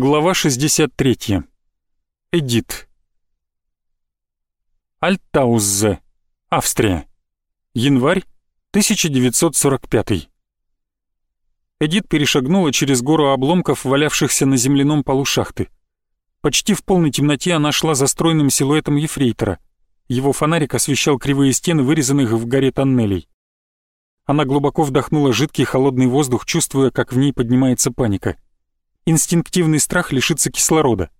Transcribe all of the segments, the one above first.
Глава 63. Эдит. Альтауззе, Австрия. Январь 1945. Эдит перешагнула через гору обломков, валявшихся на земляном полу шахты. Почти в полной темноте она шла за стройным силуэтом ефрейтора. Его фонарик освещал кривые стены, вырезанных в горе тоннелей. Она глубоко вдохнула жидкий холодный воздух, чувствуя, как в ней поднимается паника — инстинктивный страх лишиться кислорода.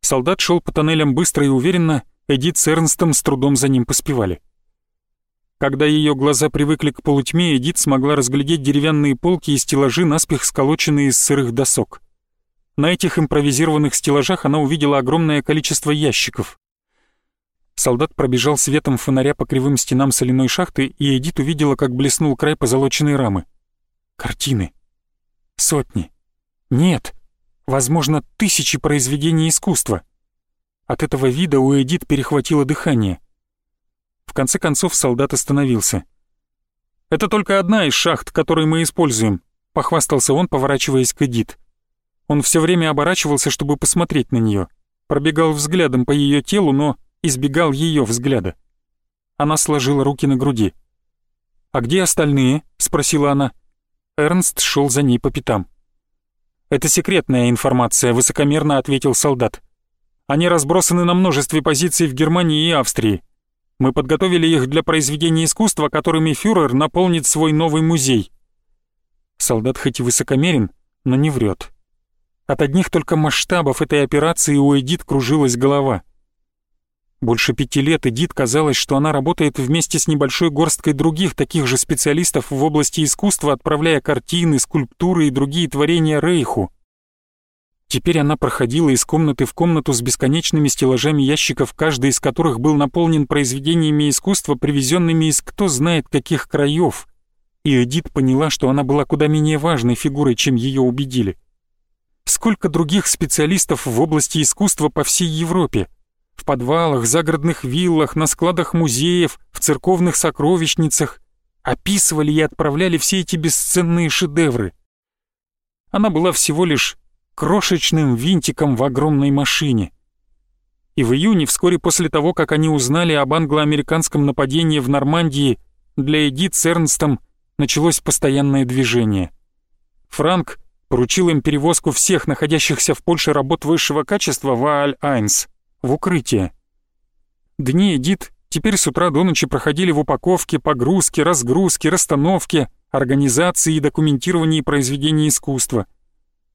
Солдат шел по тоннелям быстро и уверенно, Эдит с Эрнстом с трудом за ним поспевали. Когда ее глаза привыкли к полутьме, Эдит смогла разглядеть деревянные полки и стеллажи, наспех сколоченные из сырых досок. На этих импровизированных стеллажах она увидела огромное количество ящиков. Солдат пробежал светом фонаря по кривым стенам соляной шахты, и Эдит увидела, как блеснул край позолоченной рамы. Картины. Сотни. Нет, возможно, тысячи произведений искусства. От этого вида у Эдит перехватило дыхание. В конце концов солдат остановился. «Это только одна из шахт, которую мы используем», — похвастался он, поворачиваясь к Эдит. Он все время оборачивался, чтобы посмотреть на нее, пробегал взглядом по ее телу, но избегал ее взгляда. Она сложила руки на груди. «А где остальные?» — спросила она. Эрнст шел за ней по пятам. «Это секретная информация», — высокомерно ответил солдат. «Они разбросаны на множестве позиций в Германии и Австрии. Мы подготовили их для произведения искусства, которыми фюрер наполнит свой новый музей». Солдат хоть и высокомерен, но не врет. От одних только масштабов этой операции у Эдит кружилась голова. Больше пяти лет Эдит казалось, что она работает вместе с небольшой горсткой других таких же специалистов в области искусства, отправляя картины, скульптуры и другие творения Рейху. Теперь она проходила из комнаты в комнату с бесконечными стеллажами ящиков, каждый из которых был наполнен произведениями искусства, привезенными из кто знает каких краев. И Эдит поняла, что она была куда менее важной фигурой, чем ее убедили. Сколько других специалистов в области искусства по всей Европе — в подвалах, загородных виллах, на складах музеев, в церковных сокровищницах описывали и отправляли все эти бесценные шедевры. Она была всего лишь крошечным винтиком в огромной машине. И в июне, вскоре после того, как они узнали об англо-американском нападении в Нормандии, для Эдит с Эрнстом началось постоянное движение. Франк поручил им перевозку всех находящихся в Польше работ высшего качества в Ааль-Айнс в укрытие. Дни Эдит теперь с утра до ночи проходили в упаковке, погрузке, разгрузке, расстановке, организации и документировании произведений искусства.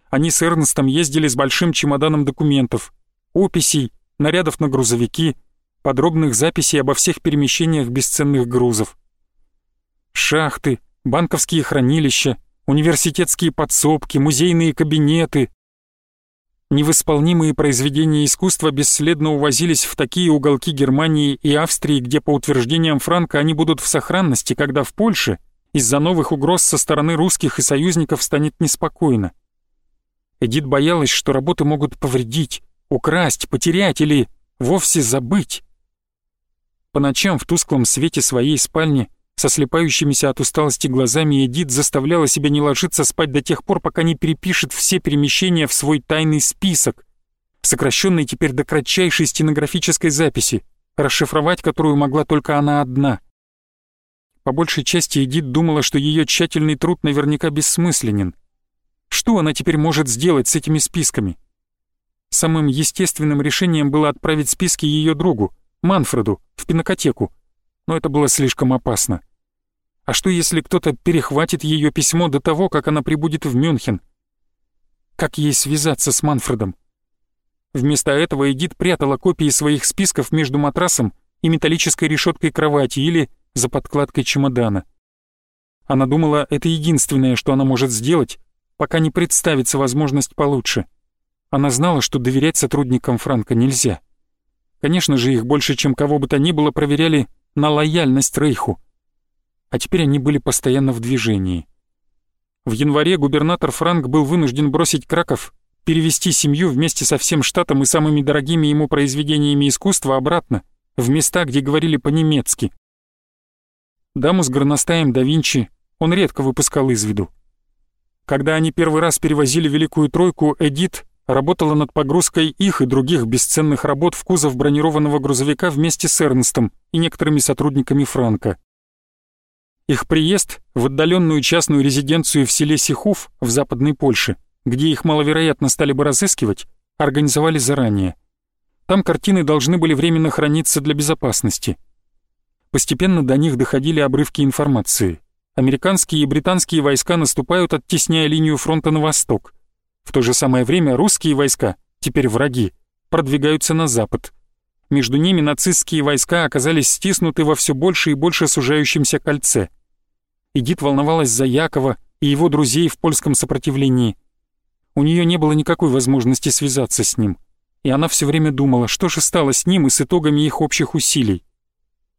Они с Эрнстом ездили с большим чемоданом документов, описей, нарядов на грузовики, подробных записей обо всех перемещениях бесценных грузов. Шахты, банковские хранилища, университетские подсобки, музейные кабинеты, Невосполнимые произведения искусства бесследно увозились в такие уголки Германии и Австрии, где, по утверждениям Франка, они будут в сохранности, когда в Польше из-за новых угроз со стороны русских и союзников станет неспокойно. Эдит боялась, что работы могут повредить, украсть, потерять или вовсе забыть. По ночам в тусклом свете своей спальни со слепающимися от усталости глазами Эдит заставляла себя не ложиться спать до тех пор, пока не перепишет все перемещения в свой тайный список, сокращенный теперь до кратчайшей стенографической записи, расшифровать которую могла только она одна. По большей части Эдит думала, что ее тщательный труд наверняка бессмысленен. Что она теперь может сделать с этими списками? Самым естественным решением было отправить списки ее другу, Манфреду, в пинокотеку, но это было слишком опасно. А что если кто-то перехватит ее письмо до того, как она прибудет в Мюнхен? Как ей связаться с Манфредом? Вместо этого Эдит прятала копии своих списков между матрасом и металлической решеткой кровати или за подкладкой чемодана. Она думала, это единственное, что она может сделать, пока не представится возможность получше. Она знала, что доверять сотрудникам Франка нельзя. Конечно же, их больше, чем кого бы то ни было, проверяли на лояльность Рейху. А теперь они были постоянно в движении. В январе губернатор Франк был вынужден бросить Краков, перевести семью вместе со всем штатом и самыми дорогими ему произведениями искусства обратно, в места, где говорили по-немецки. Даму с горностаем да Винчи он редко выпускал из виду. Когда они первый раз перевозили Великую Тройку, Эдит работала над погрузкой их и других бесценных работ в кузов бронированного грузовика вместе с Эрнстом и некоторыми сотрудниками Франка. Их приезд в отдаленную частную резиденцию в селе Сихув в Западной Польше, где их маловероятно стали бы разыскивать, организовали заранее. Там картины должны были временно храниться для безопасности. Постепенно до них доходили обрывки информации. Американские и британские войска наступают, оттесняя линию фронта на восток. В то же самое время русские войска, теперь враги, продвигаются на запад. Между ними нацистские войска оказались стиснуты во все больше и больше сужающемся кольце. Эдит волновалась за Якова и его друзей в польском сопротивлении. У нее не было никакой возможности связаться с ним, и она все время думала, что же стало с ним и с итогами их общих усилий.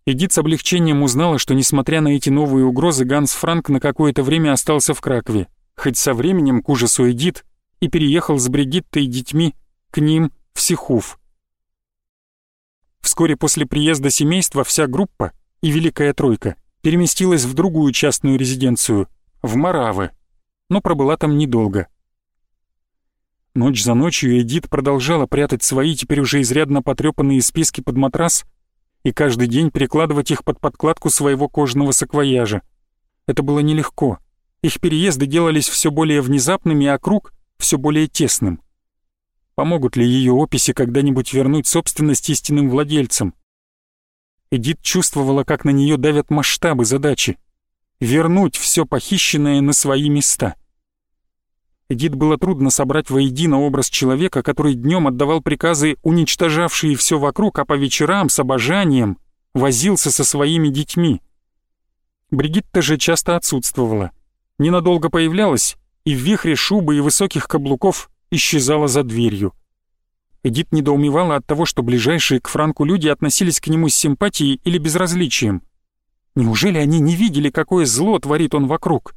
Эдит с облегчением узнала, что несмотря на эти новые угрозы, Ганс Франк на какое-то время остался в Кракове, хоть со временем к ужасу Эдит и переехал с Бригиттой и детьми к ним в Сихув. Вскоре после приезда семейства вся группа и Великая Тройка переместилась в другую частную резиденцию, в Маравы, но пробыла там недолго. Ночь за ночью Эдит продолжала прятать свои теперь уже изрядно потрепанные списки под матрас и каждый день перекладывать их под подкладку своего кожаного саквояжа. Это было нелегко. Их переезды делались все более внезапными, а круг — все более тесным. Помогут ли ее описи когда-нибудь вернуть собственность истинным владельцам? Эдит чувствовала, как на нее давят масштабы задачи. Вернуть все похищенное на свои места. Эдит было трудно собрать воедино образ человека, который днем отдавал приказы, уничтожавшие все вокруг, а по вечерам с обожанием возился со своими детьми. Бригитта же часто отсутствовала. Ненадолго появлялась и в вихре шубы и высоких каблуков исчезала за дверью. Эдит недоумевала от того, что ближайшие к Франку люди относились к нему с симпатией или безразличием. Неужели они не видели, какое зло творит он вокруг?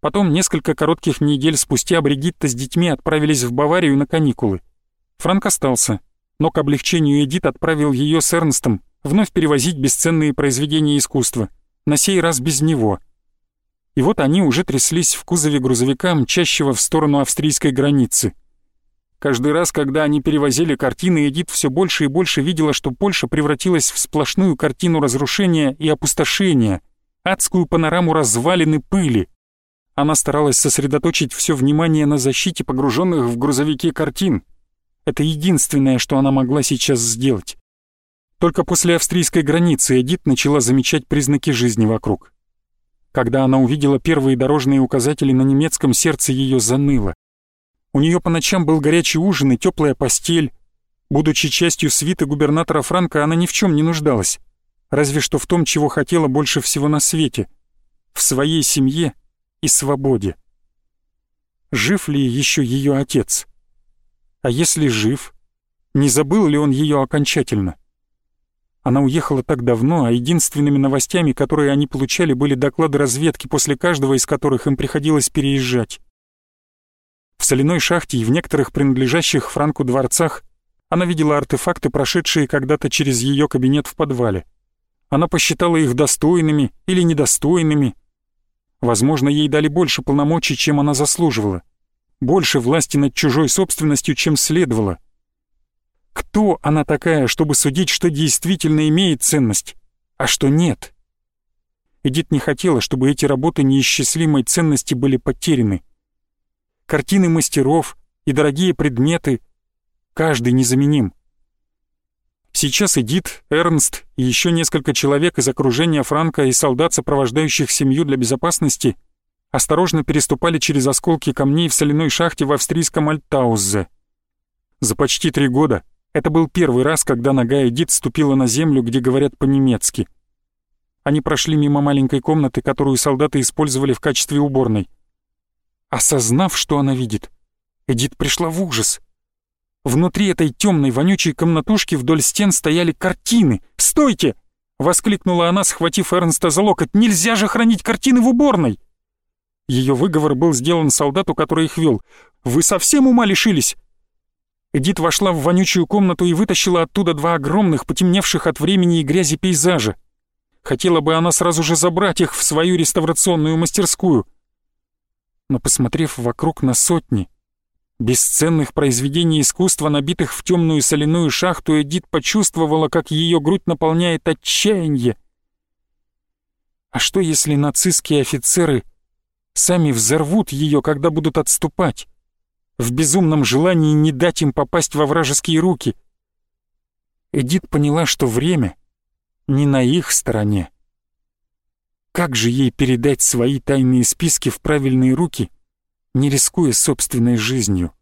Потом, несколько коротких недель спустя, Бригитта с детьми отправились в Баварию на каникулы. Франк остался, но к облегчению Эдит отправил ее с Эрнстом вновь перевозить бесценные произведения искусства, на сей раз без него — и вот они уже тряслись в кузове грузовика, мчащего в сторону австрийской границы. Каждый раз, когда они перевозили картины, Эдит все больше и больше видела, что Польша превратилась в сплошную картину разрушения и опустошения, адскую панораму развалины пыли. Она старалась сосредоточить все внимание на защите погруженных в грузовики картин. Это единственное, что она могла сейчас сделать. Только после австрийской границы Эдит начала замечать признаки жизни вокруг. Когда она увидела первые дорожные указатели на немецком, сердце ее заныло. У нее по ночам был горячий ужин и теплая постель. Будучи частью свиты губернатора Франка, она ни в чем не нуждалась. Разве что в том, чего хотела больше всего на свете. В своей семье и свободе. Жив ли еще ее отец? А если жив, не забыл ли он ее окончательно? Она уехала так давно, а единственными новостями, которые они получали, были доклады разведки, после каждого из которых им приходилось переезжать. В соляной шахте и в некоторых принадлежащих Франку дворцах она видела артефакты, прошедшие когда-то через ее кабинет в подвале. Она посчитала их достойными или недостойными. Возможно, ей дали больше полномочий, чем она заслуживала. Больше власти над чужой собственностью, чем следовало. Кто она такая, чтобы судить, что действительно имеет ценность, а что нет? Эдит не хотела, чтобы эти работы неисчислимой ценности были потеряны. Картины мастеров и дорогие предметы, каждый незаменим. Сейчас Эдит, Эрнст и еще несколько человек из окружения Франка и солдат, сопровождающих семью для безопасности, осторожно переступали через осколки камней в соляной шахте в австрийском Альтаузе. За почти три года это был первый раз, когда нога Эдит ступила на землю, где говорят по-немецки. Они прошли мимо маленькой комнаты, которую солдаты использовали в качестве уборной. Осознав, что она видит, Эдит пришла в ужас. Внутри этой темной, вонючей комнатушки вдоль стен стояли картины. «Стойте!» — воскликнула она, схватив Эрнста за локоть. «Нельзя же хранить картины в уборной!» Ее выговор был сделан солдату, который их вел. «Вы совсем ума лишились? Эдит вошла в вонючую комнату и вытащила оттуда два огромных, потемневших от времени и грязи пейзажа. Хотела бы она сразу же забрать их в свою реставрационную мастерскую. Но, посмотрев вокруг на сотни, бесценных произведений искусства, набитых в темную соляную шахту, Эдит почувствовала, как ее грудь наполняет отчаяние. А что, если нацистские офицеры сами взорвут ее, когда будут отступать, в безумном желании не дать им попасть во вражеские руки? Эдит поняла, что время не на их стороне. Как же ей передать свои тайные списки в правильные руки, не рискуя собственной жизнью?